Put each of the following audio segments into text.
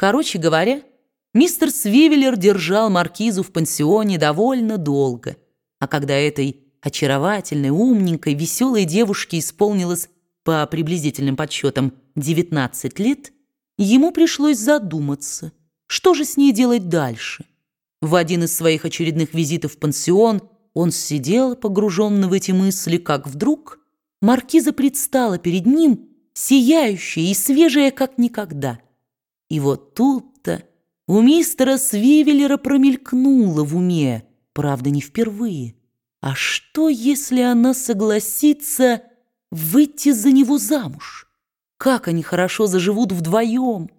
Короче говоря, мистер Свивеллер держал маркизу в пансионе довольно долго, а когда этой очаровательной, умненькой, веселой девушке исполнилось, по приблизительным подсчетам, 19 лет, ему пришлось задуматься, что же с ней делать дальше. В один из своих очередных визитов в пансион он сидел, погруженный в эти мысли, как вдруг маркиза предстала перед ним, сияющая и свежая, как никогда. И вот тут-то у мистера Свивеллера промелькнуло в уме, правда, не впервые. А что, если она согласится выйти за него замуж? Как они хорошо заживут вдвоем?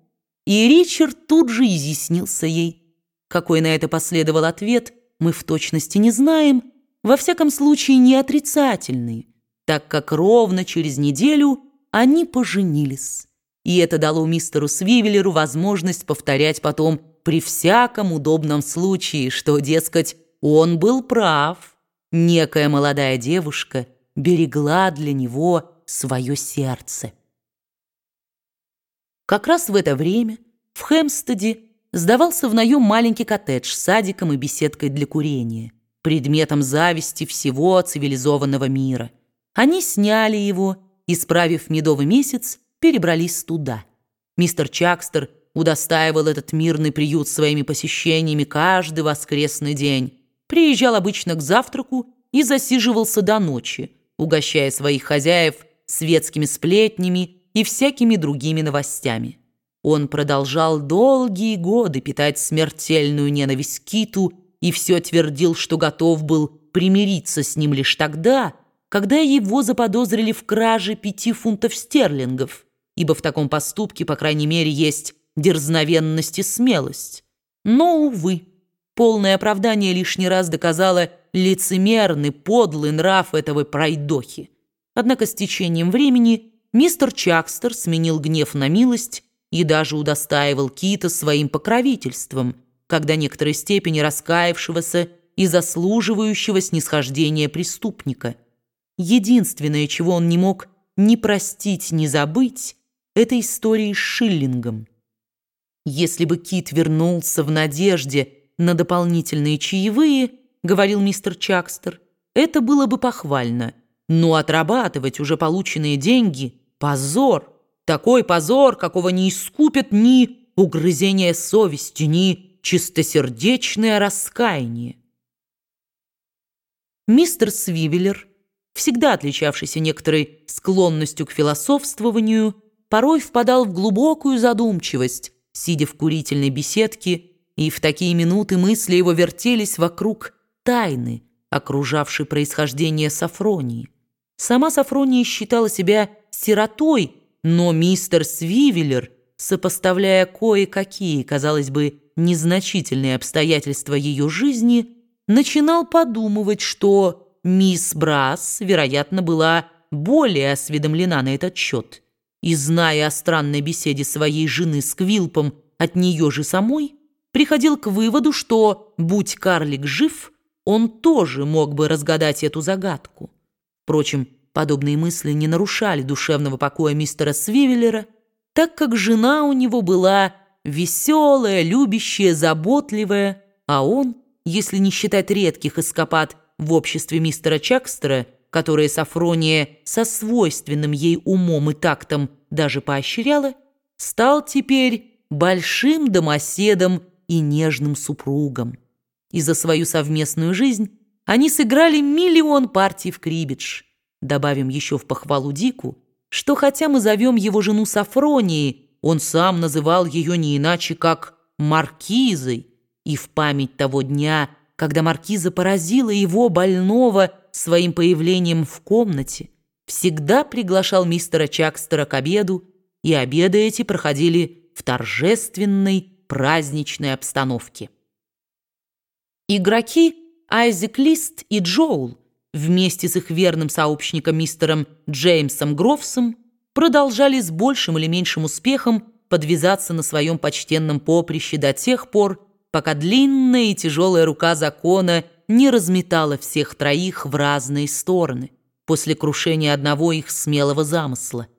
И Ричард тут же изъяснился ей. Какой на это последовал ответ, мы в точности не знаем, во всяком случае не отрицательный, так как ровно через неделю они поженились. И это дало мистеру Свивеллеру возможность повторять потом при всяком удобном случае, что, дескать, он был прав. Некая молодая девушка берегла для него свое сердце. Как раз в это время в Хэмстеде сдавался в наем маленький коттедж с садиком и беседкой для курения, предметом зависти всего цивилизованного мира. Они сняли его и, справив медовый месяц, перебрались туда. Мистер Чакстер удостаивал этот мирный приют своими посещениями каждый воскресный день. Приезжал обычно к завтраку и засиживался до ночи, угощая своих хозяев светскими сплетнями и всякими другими новостями. Он продолжал долгие годы питать смертельную ненависть Киту и все твердил, что готов был примириться с ним лишь тогда, когда его заподозрили в краже пяти фунтов стерлингов, ибо в таком поступке, по крайней мере, есть дерзновенность и смелость. Но, увы, полное оправдание лишний раз доказало лицемерный, подлый нрав этого пройдохи. Однако с течением времени мистер Чакстер сменил гнев на милость и даже удостаивал Кита своим покровительством, когда некоторой степени раскаявшегося и заслуживающего снисхождения преступника. Единственное, чего он не мог ни простить, ни забыть, это история с Шиллингом. «Если бы Кит вернулся в надежде на дополнительные чаевые, — говорил мистер Чакстер, — это было бы похвально, но отрабатывать уже полученные деньги — позор». Такой позор, какого не искупят ни угрызение совести, ни чистосердечное раскаяние. Мистер Свивеллер, всегда отличавшийся некоторой склонностью к философствованию, порой впадал в глубокую задумчивость, сидя в курительной беседке, и в такие минуты мысли его вертелись вокруг тайны, окружавшей происхождение Сафронии. Сама Сафрония считала себя сиротой, но мистер Свивеллер, сопоставляя кое-какие, казалось бы, незначительные обстоятельства ее жизни, начинал подумывать, что мисс Брас, вероятно, была более осведомлена на этот счет. И, зная о странной беседе своей жены с Квилпом от нее же самой, приходил к выводу, что, будь карлик жив, он тоже мог бы разгадать эту загадку. Впрочем, Подобные мысли не нарушали душевного покоя мистера Свивеллера, так как жена у него была веселая, любящая, заботливая, а он, если не считать редких эскапад в обществе мистера Чакстера, которые Сафрония со свойственным ей умом и тактом даже поощряла, стал теперь большим домоседом и нежным супругом. И за свою совместную жизнь они сыграли миллион партий в крибидж – Добавим еще в похвалу Дику, что хотя мы зовем его жену Сафронией, он сам называл ее не иначе, как Маркизой, и в память того дня, когда Маркиза поразила его больного своим появлением в комнате, всегда приглашал мистера Чакстера к обеду, и обеды эти проходили в торжественной праздничной обстановке. Игроки Айзек Лист и Джоул вместе с их верным сообщником мистером Джеймсом Грофсом продолжали с большим или меньшим успехом подвязаться на своем почтенном поприще до тех пор, пока длинная и тяжелая рука закона не разметала всех троих в разные стороны после крушения одного их смелого замысла –